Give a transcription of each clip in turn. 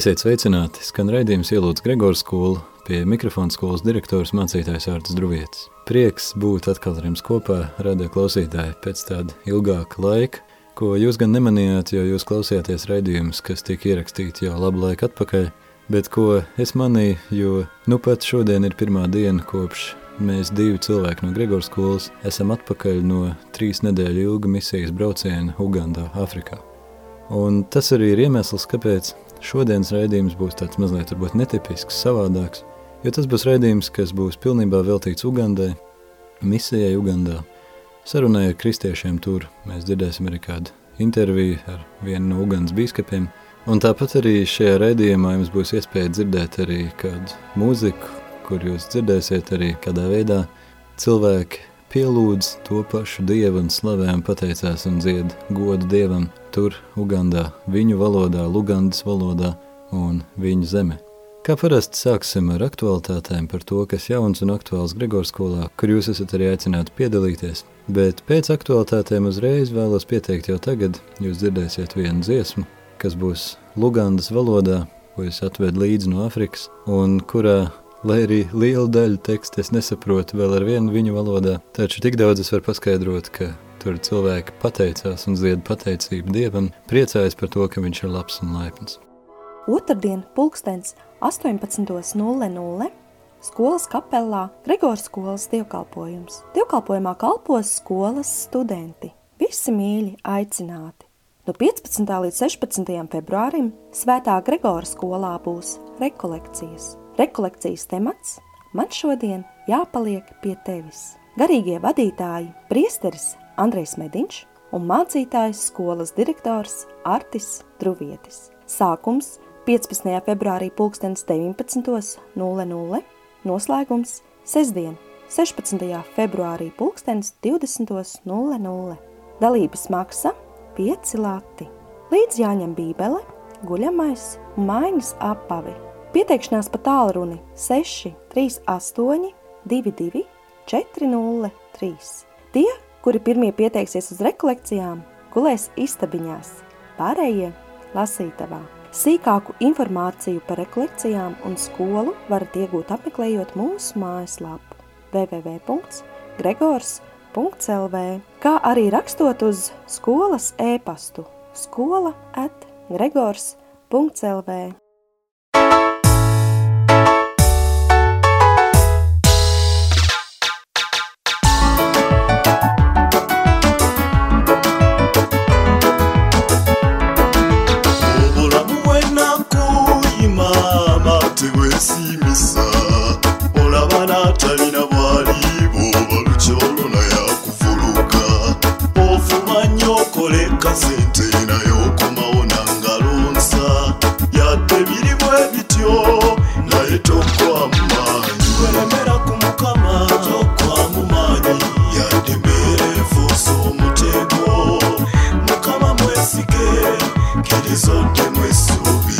Esiet sveicināti, skan raidījums ielūdz Gregors skolu, pie mikrofona skolas direktors mācītājs Ārtas Druvietis. Prieks būt atkal ar jums kopā, radio klausītāji, pēc tāda ilgāka laika, ko jūs gan nemanījāt, jo jūs klausījāties raidījumus, kas tika ierakstīti jau labu laiku atpakaļ, bet ko es manīju, jo nu pat šodien ir pirmā diena kopš mēs divi cilvēki no Gregors skolas esam atpakaļ no trīs nedēļu ilga misijas brauciena Ugandā, Afrikā. Un tas arī ir iemesls, kāpēc šodienas raidījums būs tāds mazliet varbūt netipisks, savādāks, jo tas būs raidījums, kas būs pilnībā veltīts Ugandai, misijai Ugandā. Sarunai ar kristiešiem tur mēs dzirdēsim arī kādu interviju ar vienu no Ugandas bīskapiem, un tāpat arī šajā raidījumā jums būs iespēja dzirdēt arī kādu mūziku, kur jūs dzirdēsiet arī kādā veidā. Cilvēki pielūdz to pašu Dievu un slavē un pateicās un dzied godu Dievam tur Ugandā, viņu valodā, Lugandas valodā un viņu zeme. Kā parasti sāksim ar aktualitātēm par to, kas jauns un aktuāls Gregors skolā, kur jūs esat arī aicināti piedalīties, bet pēc aktualitātēm uzreiz vēlos pieteikt jau tagad, jūs dzirdēsiet vienu dziesmu, kas būs Lugandas valodā, ko es atvedu līdzi no Afrikas, un kurā Lai arī lielu daļu tekstu es nesaprotu vēl ar vienu viņu valodā, taču tik daudz es varu paskaidrot, ka tur cilvēki pateicās un zied pateicību Dievam, priecājas par to, ka viņš ir labs un laipns. Otradien pulkstens 18.00 skolas kapellā Gregors skolas dievkalpojums. Dievkalpojumā kalpos skolas studenti. Visi mīļi aicināti. No 15. līdz 16. februārim Svētā Gregora skolā būs rekolekcijas. Rekolekcijas temats man šodien jāpaliek pie tevis. Garīgie vadītāji priesteris Andrejs Mediņš un mācītājs skolas direktors Artis Druvietis. Sākums 15. februārī pulkstens 19.00, noslēgums sestdien 16. februārī pulkstens 20.00. Dalības maksa 5 lati. Līdz jāņem bībele, guļamais un mājas apavi – Pieteikšanās pa tālruni 6 38 22 403. Tie, kuri pirmie pieteiksies uz rekolekcijām, gulēs istabiņās, pārējie lasītavā. Sīkāku informāciju par rekolekcijām un skolu varat iegūt apmeklējot mūsu mājaslapu www.gregors.lv, kā arī rakstot uz skolas e-pastu skola at gregors.lv. questo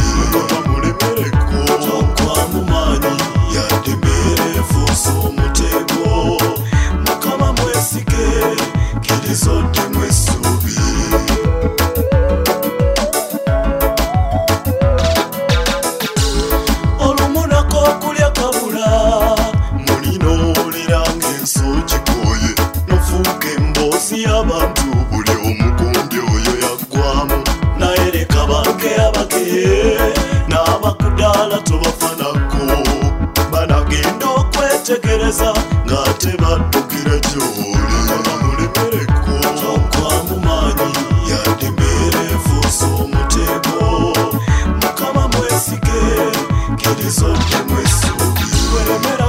It's all the west, you are.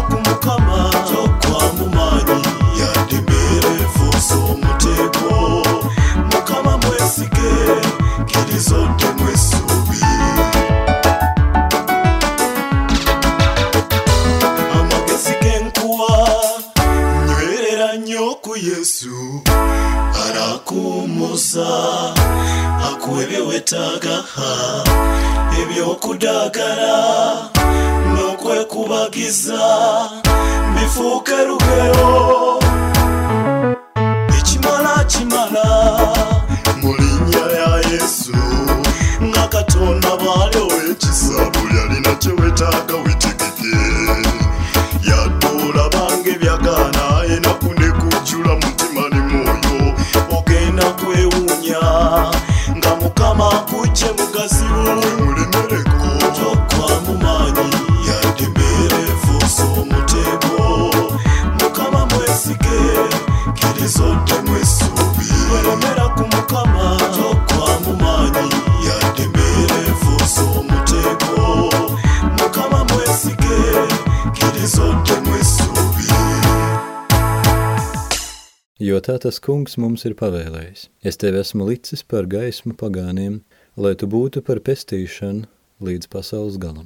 Tā tas kungs mums ir pavēlējis. Es tevi esmu licis par gaismu pagāniem, lai tu būtu par pestīšanu līdz pasaules galam.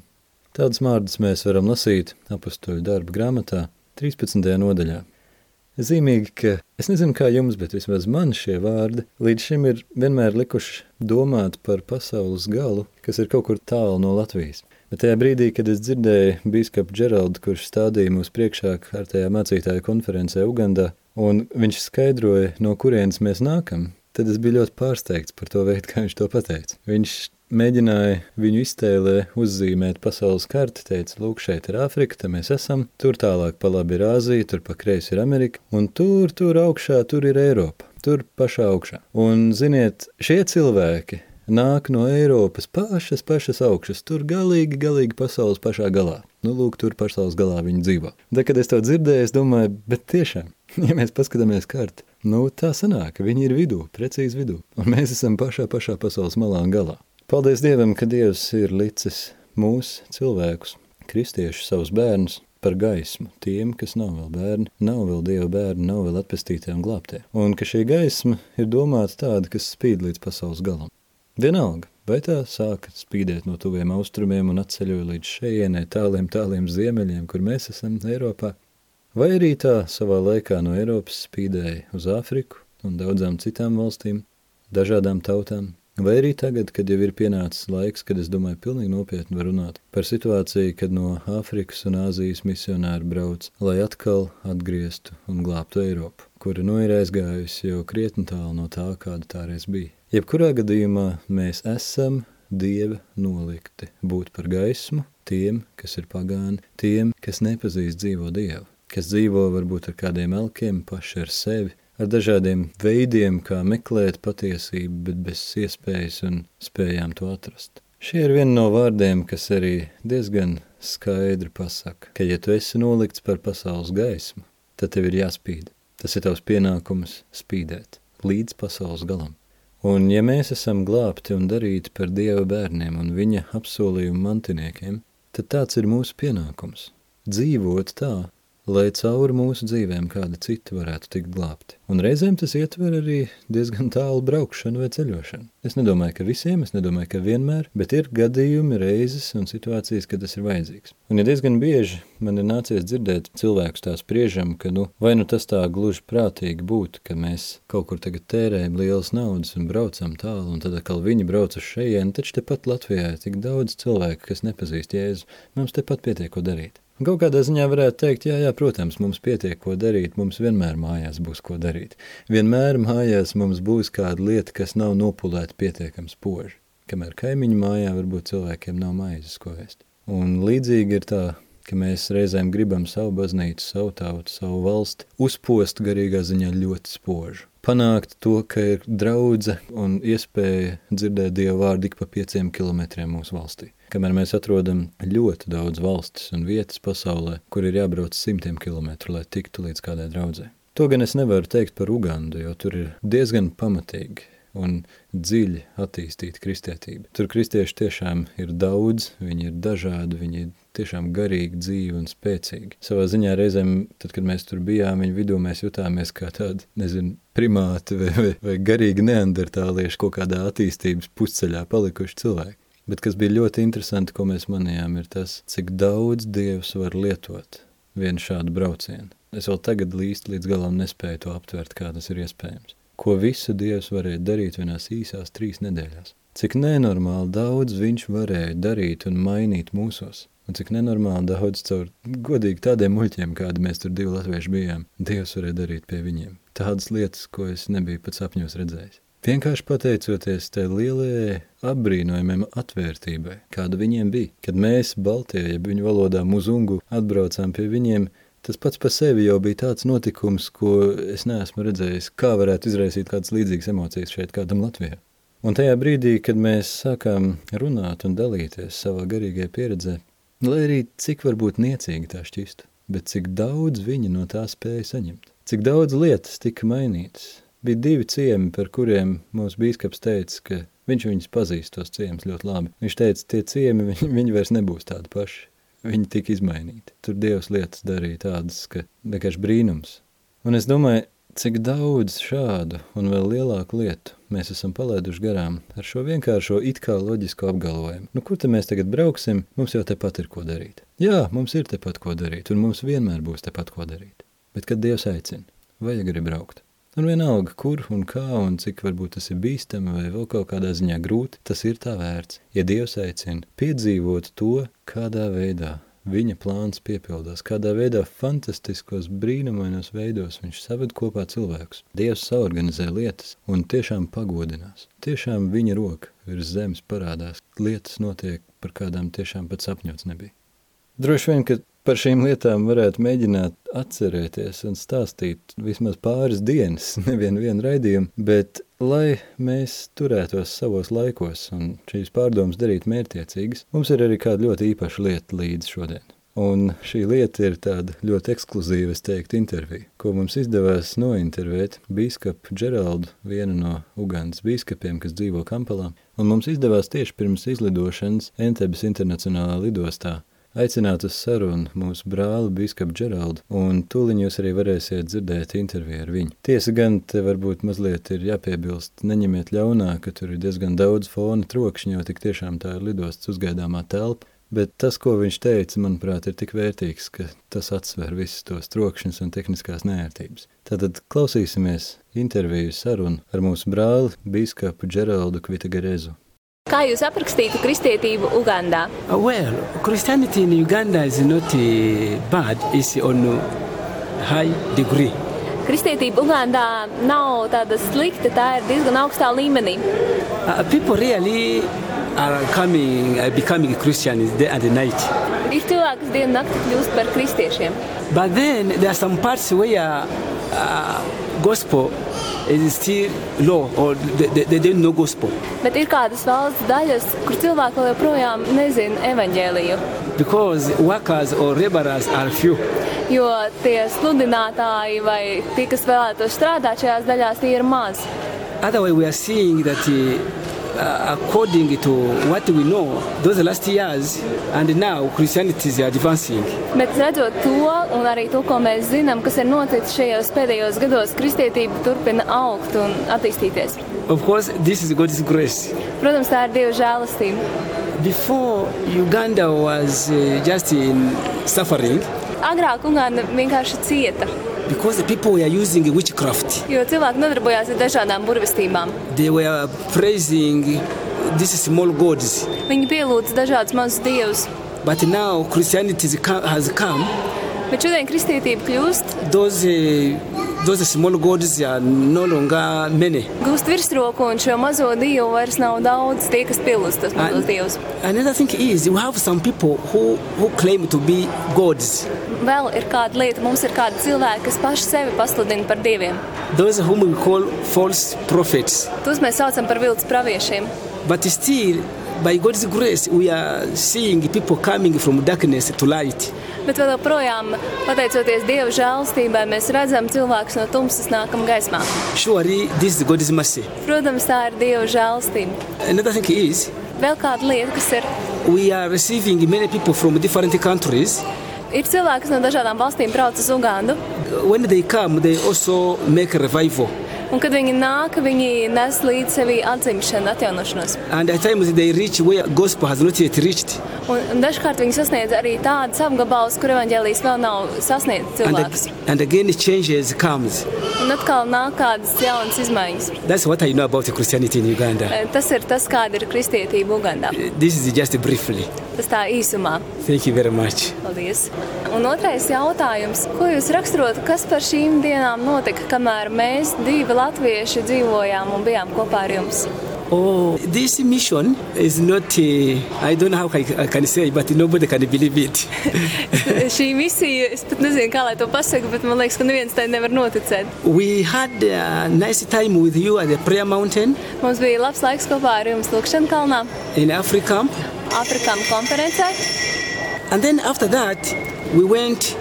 Tādas mārdas mēs varam lasīt apustuļu darba grāmatā 13. nodaļā. Zīmīgi, ka es nezinu, kā jums, bet vismaz man šie vārdi līdz šim ir vienmēr likuši domāt par pasaules galu, kas ir kaut kur tālu no Latvijas. Bet tajā brīdī, kad es dzirdēju biskupu Džeraldu, kurš stādīja mūs priekšā kārtējā mācītāja konferencē Ugandā, un viņš skaidroja, no kurienes mēs nākam, tad es biju ļoti pārsteigts par to veidu, kā viņš to pateica. Viņš mēģināja viņu iztēlē uzzīmēt pasaules karti, teica, lūk, šeit ir Āfrika, te mēs esam, tur tālāk pa labi ir Āzija, tur pa kreisi ir Amerika, un tur, tur augšā, tur ir Eiropa, tur pašā augšā. Un, ziniet, šie cilvēki nāk no Eiropas pašas, pašas augšas, tur galīgi, galīgi pasaules pašā galā. Nu, lūk, tur pasaules galā viņi dzīvo. Tad, kad es to dzirdēju, es domāju, bet tiešām, ja mēs paskatāmies karti, nu, tā sanāk, ka viņi ir vidū, precīzi vidū, un mēs esam pašā, pašā pasaules malā un galā. Paldies Dievam, ka Dievs ir licis mūs, cilvēkus, kristiešus, savus bērnus, par gaismu tiem, kas nav vēl bērni, nav vēl Dieva bērni, nav vēl atpestītie un glābtie. Un ka šī gaisma ir domāta tāda, kas spīd līdz pasaules galam. Vienalga, vai tā sāka spīdēt no tuviem austrumiem un atceļoja līdz šejienē tāliem, tāliem ziemeļiem, kur mēs esam Eiropā, vai arī tā savā laikā no Eiropas spīdēja uz Āfriku un daudzām citām valstīm, dažādām tautām, vai arī tagad, kad jau ir pienācis laiks, kad es domāju pilnīgi nopietni var runāt par situāciju, kad no Āfrikas un Āzijas misionāri brauc, lai atkal atgrieztu un glābtu Eiropu, kura nu ir aizgājusi jau krietni tālu no tā, kāda tā reiz bija. Jebkurā gadījumā mēs esam Dieva nolikti. Būt par gaismu tiem, kas ir pagāni, tiem, kas nepazīst dzīvo Dievu, kas dzīvo varbūt ar kādiem elkiem paši ar sevi, ar dažādiem veidiem, kā meklēt patiesību, bet bez iespējas un spējām to atrast. Šie ir viena no vārdiem, kas arī diezgan skaidri pasaka, ka ja tu esi nolikts par pasaules gaismu, tad tev ir jāspīd. Tas ir tavs pienākums spīdēt līdz pasaules galam. Un ja mēs esam glābti un darīti par Dieva bērniem un viņa apsolījumu mantiniekiem, tad tāds ir mūsu pienākums – dzīvot tā, lai cauri mūsu dzīvēm kādi citi varētu tikt glābti. Un reizēm tas ietver arī diezgan tālu braukšanu vai ceļošanu. Es nedomāju, ka visiem, es nedomāju, ka vienmēr, bet ir gadījumi, reizes un situācijas, kad tas ir vajadzīgs. Un ja diezgan bieži man ir nācies dzirdēt cilvēkus tā spriežam, ka nu, vai nu tas tā gluži prātīgi būtu, ka mēs kaut kur tagad tērējam lielas naudas un braucam tālu, un tad atkal viņi brauc uz šejienu, taču tepat Latvijā ir tik daudz cilvēku, kas nepazīst Jēzu, mums tepat pietiek ko darīt. Kaut kādā ziņā varētu teikt, jā, jā, protams, mums pietiek ko darīt, mums vienmēr mājās būs ko darīt. Vienmēr mājās mums būs kāda lieta, kas nav nopulēta pietiekami spoži. Kamēr kaimiņu mājā varbūt cilvēkiem nav maizes, ko ēst. Un līdzīgi ir tā, ka mēs reizēm gribam savu baznīcu, savu tautu, savu valsti uzpost garīgā ziņā ļoti spožu. Panākt to, ka ir draudze un iespēja dzirdēt Dievu vārdu ik pa pieciem kilometriem mūsu valstī kamēr mēs atrodam ļoti daudz valstis un vietas pasaulē, kur ir jābrauc simtiem kilometru, lai tiktu līdz kādai draudzē. To gan es nevaru teikt par Ugandu, jo tur ir diezgan pamatīgi un dziļi attīstīta kristietība. Tur kristieši tiešām ir daudz, viņi ir dažādi, viņi ir tiešām garīgi, dzīvi un spēcīgi. Savā ziņā reizēm, tad, kad mēs tur bijām, viņu vidū mēs jutāmies kā tādi, nezinu, primāti vai, vai, vai garīgi neandertālieši kaut kādā attīstības pusceļā palikuši cilvēki. Bet kas bija ļoti interesanti, ko mēs manījām, ir tas, cik daudz Dievs var lietot vienu šādu braucienu. Es vēl tagad līst līdz galam nespēju to aptvert, kā tas ir iespējams. Ko visu Dievs varēja darīt vienās īsās trīs nedēļās. Cik nenormāli daudz viņš varēja darīt un mainīt mūsos. Un cik nenormāli daudz caur godīgi tādiem muļķiem, kādi mēs tur divi latvieši bijām, Dievs varēja darīt pie viņiem. Tādas lietas, ko es nebiju pat sapņos redzējis. Vienkārši pateicoties tai lielajai apbrīnojamai atvērtībai, kāda viņiem bija. Kad mēs, Baltie, jeb viņu valodā muzungu, atbraucām pie viņiem, tas pats par sevi jau bija tāds notikums, ko es neesmu redzējis, kā varētu izraisīt kādas līdzīgas emocijas šeit kādam Latvijā. Un tajā brīdī, kad mēs sākām runāt un dalīties savā garīgajā pieredzē, lai arī cik varbūt niecīgi tā šķistu, bet cik daudz viņi no tā spēja saņemt, cik daudz lietas tika mainītas, bija divi ciemi, par kuriem mūsu bīskaps teica, ka viņš viņus pazīst tos ciemus ļoti labi. Viņš teica, tie ciemi, viņi, viņi vairs nebūs tādi paši. Viņi tika izmainīti. Tur Dievs lietas darīja tādas, ka vienkārši brīnums. Un es domāju, cik daudz šādu un vēl lielāku lietu mēs esam palaiduši garām ar šo vienkāršo it kā loģisku apgalvojumu. Nu, kur te mēs tagad brauksim? Mums jau tepat ir ko darīt. Jā, mums ir tepat ko darīt, un mums vienmēr būs tepat ko darīt. Bet, kad Dievs aicina, vajag arī braukt. Un vienalga, kur un kā un cik varbūt tas ir bīstami vai vēl kaut kādā ziņā grūti, tas ir tā vērts. Ja Dievs aicina piedzīvot to, kādā veidā viņa plāns piepildās, kādā veidā fantastiskos brīnumainos veidos viņš saved kopā cilvēkus. Dievs saorganizē lietas un tiešām pagodinās. Tiešām viņa roka virs zemes parādās. Lietas notiek, par kādām tiešām pat sapņots nebija. Droši vien, ka par šīm lietām varētu mēģināt atcerēties un stāstīt vismaz pāris dienas, nevienu vienu raidījumu, bet lai mēs turētos savos laikos un šīs pārdomas darītu mērtiecīgas, mums ir arī kāda ļoti īpaša lieta līdz šodien. Un šī lieta ir tāda ļoti ekskluzīva, es teiktu, intervija, ko mums izdevās nointervēt bīskapu Džeraldu, vienu no Ugandas bīskapiem, kas dzīvo Kampalā, un mums izdevās tieši pirms izlidošanas Entebes internacionālā lidostā aicināt uz sarunu mūsu brāli Biskupu Džeraldu, un tūliņ jūs arī varēsiet dzirdēt interviju ar viņu. Tiesa gan, te varbūt mazliet ir jāpiebilst, neņemiet ļaunā, ka tur ir diezgan daudz fona trokšņa, jo tik tiešām tā ir lidosts uzgaidāmā telpa, bet tas, ko viņš teica, manuprāt, ir tik vērtīgs, ka tas atsver visus tos trokšņus un tehniskās neērtības. Tātad klausīsimies interviju sarunu ar mūsu brāli Biskupu Džeraldu Kvitagerezu. Kā jūs aprakstītu kristietību Ugandā? Uh, well, Christianity in Uganda is not uh, bad, it's on a high degree. Kristietība Ugandā nav tāda slikta, tā ir diezgan augstā līmenī. Uh, people really are coming, uh, becoming Christians day and night. Ir cilvēki, kas dienu naktī kļūst par kristiešiem. But then there are some parts where uh, gospel is still low or they, they don't know gospel. Bet ir kādas valsts daļas, kur cilvēki vēl joprojām nezina evaņģēliju. Because workers or laborers are few. Jo tie sludinātāji vai tie, kas vēlētos strādāt šajās daļās, tie ir maz. Otherwise, we are seeing that uh, according to what we know, those last years and now Christianity is advancing. Bet redzot to, un arī to, ko mēs zinām, kas ir noticis šajos pēdējos gados, kristietība turpina augt un attīstīties. Of course, this is God's grace. Protams, tā ir Dieva žēlastība. Before Uganda was uh, just in suffering, Agrāk Uganda vienkārši cieta, because the people were using witchcraft. jo cilvēki nodarbojās ar dažādām burvestībām. They were praising these small gods. Viņi pielūdz dažādus mazus dievus. But now Christianity has come. Bet šodien kristietība kļūst, uh, those small gods are no longer many. gūst virsroku, un šo mazo dievu vairs nav daudz, tie, kas pielūdz tos mazos And dievus. another thing is, we have some people who, who claim to be gods. Vēl ir kāda lieta, mums ir kādi cilvēki, kas paši sevi pasludina par dieviem. Those whom we call false prophets. Tos mēs saucam par viltus praviešiem. But still, by God's grace, we are seeing people coming from darkness to light. Bet vēl joprojām, pateicoties Dieva žēlastībai, mēs redzam cilvēkus no tumsas nākam gaismā. Surely, this is God's mercy. Protams, tā ir Dieva žēlastība. Another thing is, Vēl kāda lieta, kas ir, we are receiving many people from different countries. ir cilvēki, kas no dažādām valstīm brauc uz Ugandu. When they come, they also make a revival. Un, kad viņi nāk, viņi nes līdzi sevi atzimšanu, atjaunošanos. And at times they reach where gospel has not yet reached. Un, un dažkārt viņi sasniedz arī tādas apgabalus, kur evaņģēlijas vēl nav sasniedzis And, cilvēks. ag- and again, changes comes. Un atkal nāk kādas jaunas izmaiņas. That's what I know about Christianity in Uganda. Eh, Tas ir tas, kāda ir kristietība Ugandā. This is just briefly. Tas tā īsumā. Thank you very much. Paldies. Un otrais jautājums. Ko jūs raksturotu, kas par šīm dienām notika, kamēr mēs, divi latvieši dzīvojām un bijām kopā ar jums. Oh, this mission is not, uh, I don't know how I, I can say, but nobody can believe it. Šī misija, es pat nezinu, kā lai to pasaku, bet man liekas, ka neviens tai nevar noticēt. we had a nice time with you at the prayer mountain Mums bija labs laiks kopā ar jums Lukšana kalnā, in Africa. Afrikām konferencē. And then after that, we went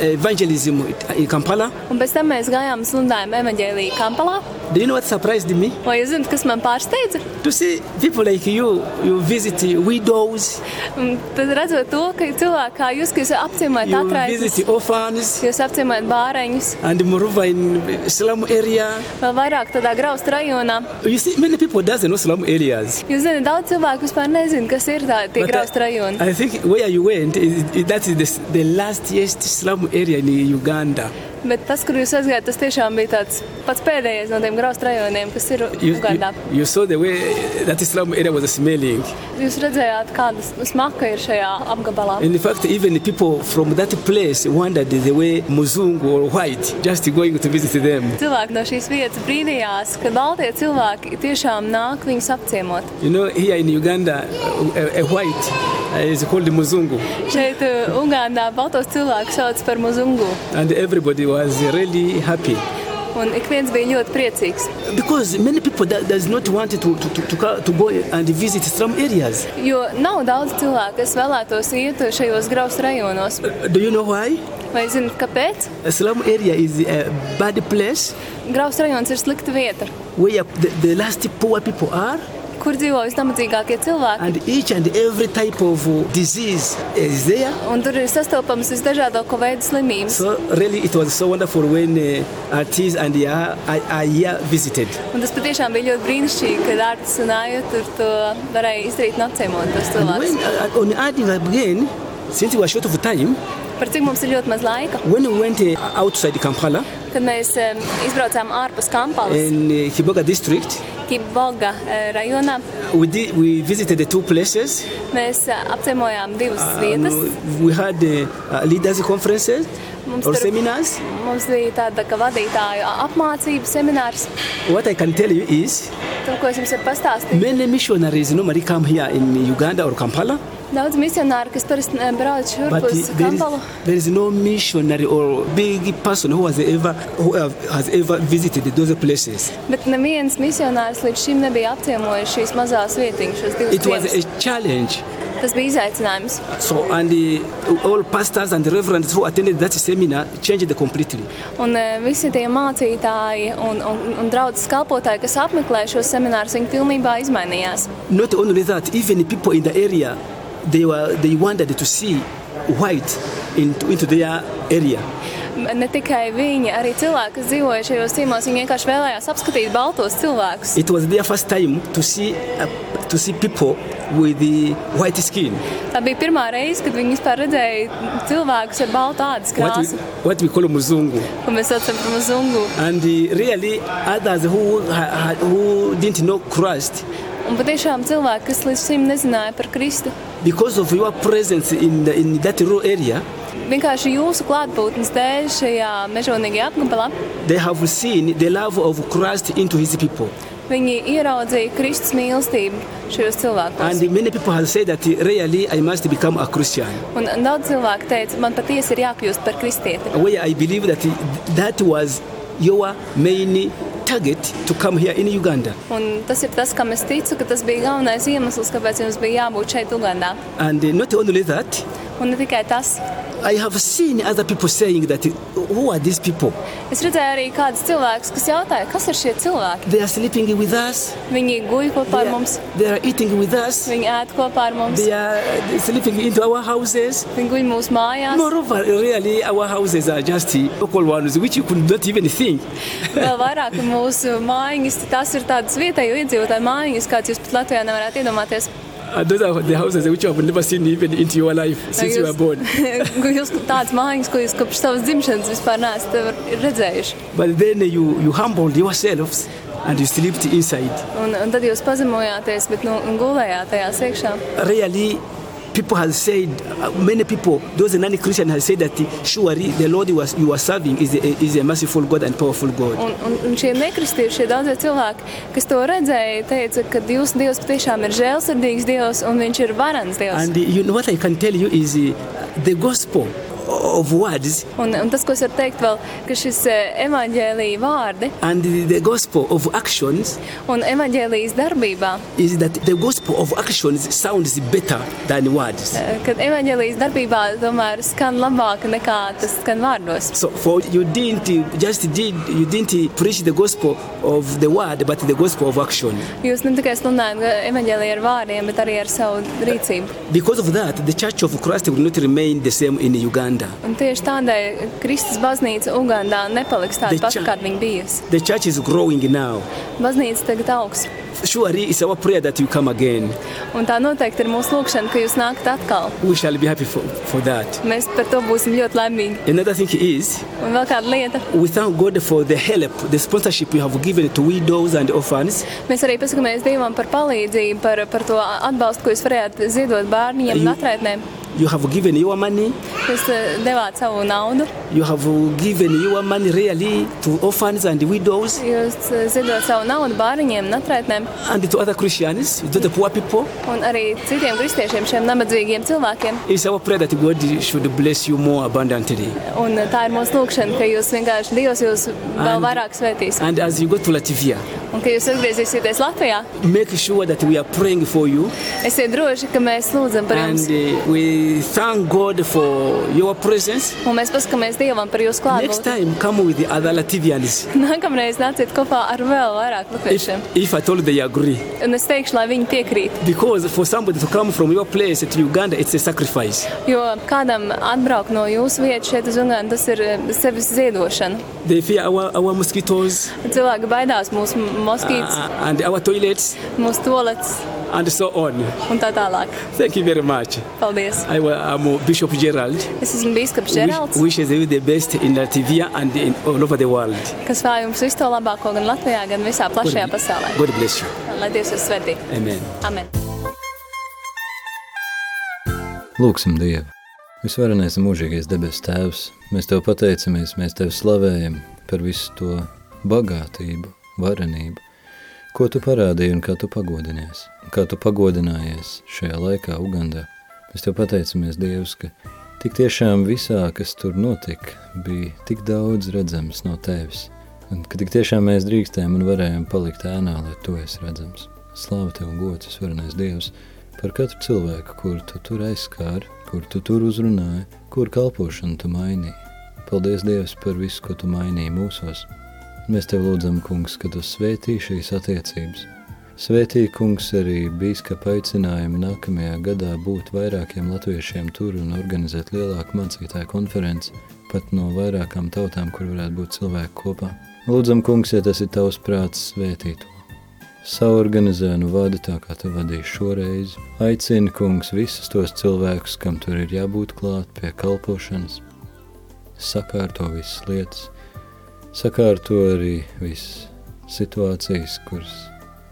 evangelism in Kampala. Un pēc tam mēs gājām sludinājumu evaņģēlīju Kampalā. Do you know what surprised me? Vai jūs zināt, kas man pārsteidza? To see people like you, you visit widows, Un Tad redzot to, ka cilvēki kā jūs, kas apciemojat you atraides, visit orphans, jūs apciemojat bāreņus, and moreover in slum area. vēl vairāk tādā graustu rajonā. You see, many people doesn't know slum areas. Jūs zināt, daudz cilvēku vispār nezina, kas ir tādi tie But, uh, graustu rajoni. I think where you went, is, is, that is the, the lastest slum area in Uganda. Bet tas, kur jūs aizgājāt, tas tiešām bija tāds pats pēdējais no tiem graustu rajoniem, kas ir You, Ugandā. you, you saw the way that slum area was smelling. Jūs redzējāt, kāda smaka ir šajā apgabalā. In fact, even people from that place wondered the way Muzungu or white just going to visit them. Cilvēki no šīs vietas brīnījās, ka baltie cilvēki tiešām nāk viņus apciemot. You know, here in Uganda, a, a white uh, is called Muzungu, Šeit, uh, Ugandā, baltos cilvēkus sauc par muzungu. and everybody was really happy. Un ik viens bija ļoti priecīgs. Because many people that does not want to, to, to, to, go- to go and visit slum areas. Jo nav daudz cilvēku, kas vēlētos iet šajos graustu rajonos. Do you know why? Vai zināt, kāpēc? A slum area is a bad place Graustu rajons ir slikta vieta, where the, the last poor people are, kur dzīvo visnabadzīgākie cilvēki. and each and every type of uh, disease is there. Un tur ir sastopams visdažādāko veidu slimības. So really, it was so wonderful when uh, artists and I, I yeah, visited. Un tas patiešām bija ļoti brīnišķīgi, kad Artis un Aija tur to varēja izdarīt un apciemot tos And when, cilvēkus. uh, on adding again, since we were short of time, Par cik mums ir ļoti maz laika, when we went uh, outside Kampala kad mēs um, izbraucām ārpus Kampalas, in uh, Kiboga district, Kiboga uh, rajonā, we, did, we visited the two places. mēs uh, apciemojām divas Um, vietas. we had uh, uh, leaders conferences Mums or tur- seminars. Mums bija tāda kā vadītāju apmācību seminārs. What I can tell you is To, ko es jums varu pastāstīt. many missionaries normally come here in Uganda or Kampala, Daudz misionāru, kas parasti eh, brauc šurp but uz there is, Kampalu, there is no missionary or big person who has ever who have, has ever visited those places. bet neviens misionārs līdz šim nebija apciemojis šīs mazās vietiņas, šos divus It was ciematus. a challenge. Tas bija izaicinājums. So, and the, all pastors and reverends who attended that seminar changed it completely. Un eh, visi tie mācītāji un, un, un draudzes kalpotāji, kas apmeklē šos seminārus, viņi pilnībā izmainījās. Not only that, even people in the area, they were they wanted to see white into, into their area. Ne tikai viņi, arī cilvēki, kas dzīvoja šajos ciemos, viņi vienkārši vēlējās apskatīt baltos cilvēkus. It was their first time to see uh, to see people with the white skin. Tā bija pirmā reize, kad viņi vispār redzēja cilvēkus ar baltu ādas What we, krāsu, what we call muzungu. ko mēs saucam par muzungu. And uh, really, others who, who didn't know Christ, Un patiešām cilvēki, kas līdz šim nezināja par Kristu, because of your presence in, the, in that rural area, vienkārši jūsu klātbūtnes dēļ šajā mežonīgajā apgabalā, they have seen the love of Christ into his people. viņi ieraudzīja Kristus mīlestību šajos cilvēkos. And many people have said that really I must become a Christian. Un daudz cilvēku teica, man patiesi ir jākļūst par kristieti. Where I believe that that was your main target to come here in Uganda. Un tas ir tas, kam es ticu, ka tas bija galvenais iemesls, kāpēc jums bija jābūt šeit, Ugandā. And uh, not only that, Un ne tikai tas. I have seen other people saying that who are these people? Es redzēju arī kādus cilvēkus, kas jautāja, kas ir šie cilvēki. They are sleeping with us. Viņi guļ kopā ar mums, they are eating with us. viņi ēd kopā ar mums, They are sleeping into our houses. viņi guļ mūsu mājās. Moreover, really, our houses are just local ones, which you could not even think. Vēl vairāk mūsu mājiņas, tās ir tādas vietējo iedzīvotāju mājiņas, kādas jūs pat Latvijā nevarētu iedomāties. And those are the houses which you have never seen even into your life since you were born. Ko jūs tādas mājiņas, ko jūs kopš savas dzimšanas vispār neesat redzējuši. But then you, you humbled yourselves and you slept inside. Un, un tad jūs pazemojāties, bet nu, un gulējāt tajās iekšā. Really, people have said, uh, many people, those non-Christian have said that surely the Lord you are, you are serving is a, is a merciful God and powerful God. Un, un, un šie nekristieši, šie daudzie cilvēki, kas to redzēja, teica, ka jūsu Dievs patiešām ir žēlsirdīgs Dievs un viņš ir varans Dievs. And you know what I can tell you is uh, the gospel of words Un, un tas, ko es varu teikt vēl, ka šis eh, evaņģēlīja vārdi and the gospel of actions un evaņģēlijas darbībā, is that the gospel of actions sounds better than words. eh, kad evaņģēlijas darbībā tomēr skan labāk nekā tas skan vārdos. So for you didn't just did you didn't preach the gospel of the word, but the gospel of action. Jūs ne tikai sludinājat evaņģēliju ar vārdiem, bet arī ar savu rīcību. Because of that, the Church of Christ will not remain the same in Uganda. Un tieši tādēļ Kristus baznīca Ugandā nepaliks tāda The pati, kāda viņa bijusi. The church is growing now. Baznīca tagad augs. Surely it's our prayer that you come again. Un tā noteikti ir mūsu lūkšana, ka jūs nākat atkal. We shall be happy for, for that. Mēs par to būsim ļoti laimīgi. Another thing is, Un vēl kāda lieta. we thank God for the help, the sponsorship you have given to widows and orphans. Mēs arī paskatāmies Dievam par palīdzību, par, par to atbalstu, ko jūs varējāt ziedot bērniem un atraitnēm. You have given your money. Jūs eh, devāt savu naudu, You have given your money really to orphans and widows jūs eh, ziedot savu naudu bērniņiem un atraitnēm, and to other Christians, to the poor people. un arī citiem kristiešiem, šiem nabadzīgiem cilvēkiem. It's our prayer that God should bless you more abundantly. Un eh, tā ir mūsu lūkšana, ka jūs vienkārši Dievs jūs vēl And- vairāk svētīs. And as you go to Latvia, Un ka jūs atgriezīsieties Latvijā, make sure that we are praying for you esiet droši, ka mēs lūdzam par and jums. uh, we thank God for your presence. Un mēs paskatāmies Dievam par jūsu Next klātbūtni. time, come with the other Latvians Nākamreiz nāciet kopā ar vēl vairāk if, latviešiem. if at all they agree. Un es teikšu, lai viņi piekrīt. Because for somebody to come from your place to Uganda, it's a sacrifice. Jo kādam atbraukt no jūsu vietas šeit uz Ugānu, tas ir eh, sevis ziedošana. They fear our, our mosquitoes Cilvēki baidās mūsu moskītes, uh, and our toilets mūsu tolets and so on. un tā tālāk. Thank you very much. Paldies! I, I'm Bishop Gerald. Es esmu Bīskaps Žeralds, Wish, wishes you the best in Latvia and in, all over the world. kas vēl jums visu to labāko gan Latvijā, gan visā plašajā pasaulē. God bless you. Lai Dievs jūs svētī. Amen. Amen! Lūksim Dievu! Visvarenais un mūžīgais debes Tēvs, mēs Tev pateicamies, mēs Tev slavējam par visu to bagātību, varenību, ko Tu parādīji un kā Tu pagodinies, kā Tu pagodinājies šajā laikā Ugandā. Mēs Tev pateicamies, Dievs, ka tik tiešām visā, kas tur notika, bija tik daudz redzams no Tevis, un ka tik tiešām mēs drīkstējām un varējām palikt ēnā, lai Tu esi redzams. Slāva Tev un gods, visvarenais Dievs, par katru cilvēku, kuru Tu tur aizskāri, kur Tu tur uzrunāji, kur kalpošanu Tu mainīji. Paldies, Dievs, par visu, ko Tu mainīji mūsos. Mēs Tev lūdzam, kungs, ka Tu svētī šīs attiecības. Svētī, kungs, arī bīskapa aicinājumu nākamajā gadā būt vairākiem latviešiem tur un organizēt lielāku mācītāju konferenci, pat no vairākām tautām, kur varētu būt cilvēki kopā. Lūdzam, kungs, ja tas ir Tavs prāts, svētī to. Saorganizē un vadi tā, kā tu vadīji šoreiz. Aicini, kungs, visus tos cilvēkus, kam tur ir jābūt klāt pie kalpošanas. Sakārto visas lietas, sakārto arī visas situācijas, kuras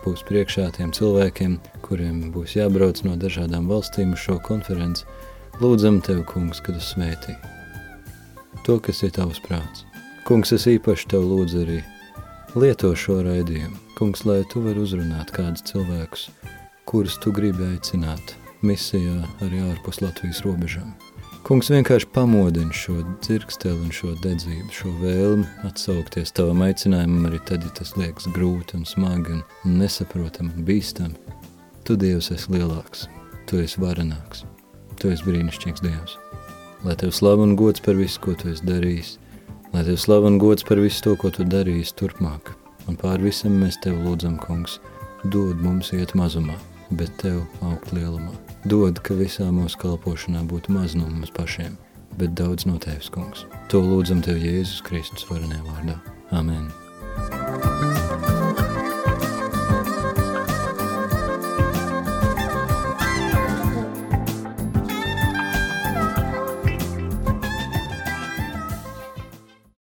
būs priekšā tiem cilvēkiem, kuriem būs jābrauc no dažādām valstīm uz šo konferenci. Lūdzam Tev, kungs, kad tu svētī. To, kas ir Tavs prāts. Kungs, es īpaši Tev lūdzu arī lieto šo raidījumu. Kungs, lai Tu vari uzrunāt kādus cilvēkus, kurus Tu gribi aicināt misijā arī ārpus Latvijas robežām. Kungs vienkārši pamodina šo dzirksteli un šo dedzību, šo vēlmi atsaukties tavam aicinājumam arī tad, ja tas liekas grūti un smagi un nesaprotam un bīstam. Tu, Dievs, esi lielāks, Tu esi varenāks, Tu esi brīnišķīgs Dievs. Lai Tev slava un gods par visu, ko Tu esi darījis, lai Tev slava un gods par visu to, ko Tu darīsi turpmāk. Un pār visam mēs Tev lūdzam, kungs, dod mums iet mazumā, bet Tev augt lielumā. Dod, ka visā mūsu kalpošanā būtu maz no mums pašiem, bet daudz no Tevis, kungs. To lūdzam Tev Jēzus Kristus varenē vārdā. Amen.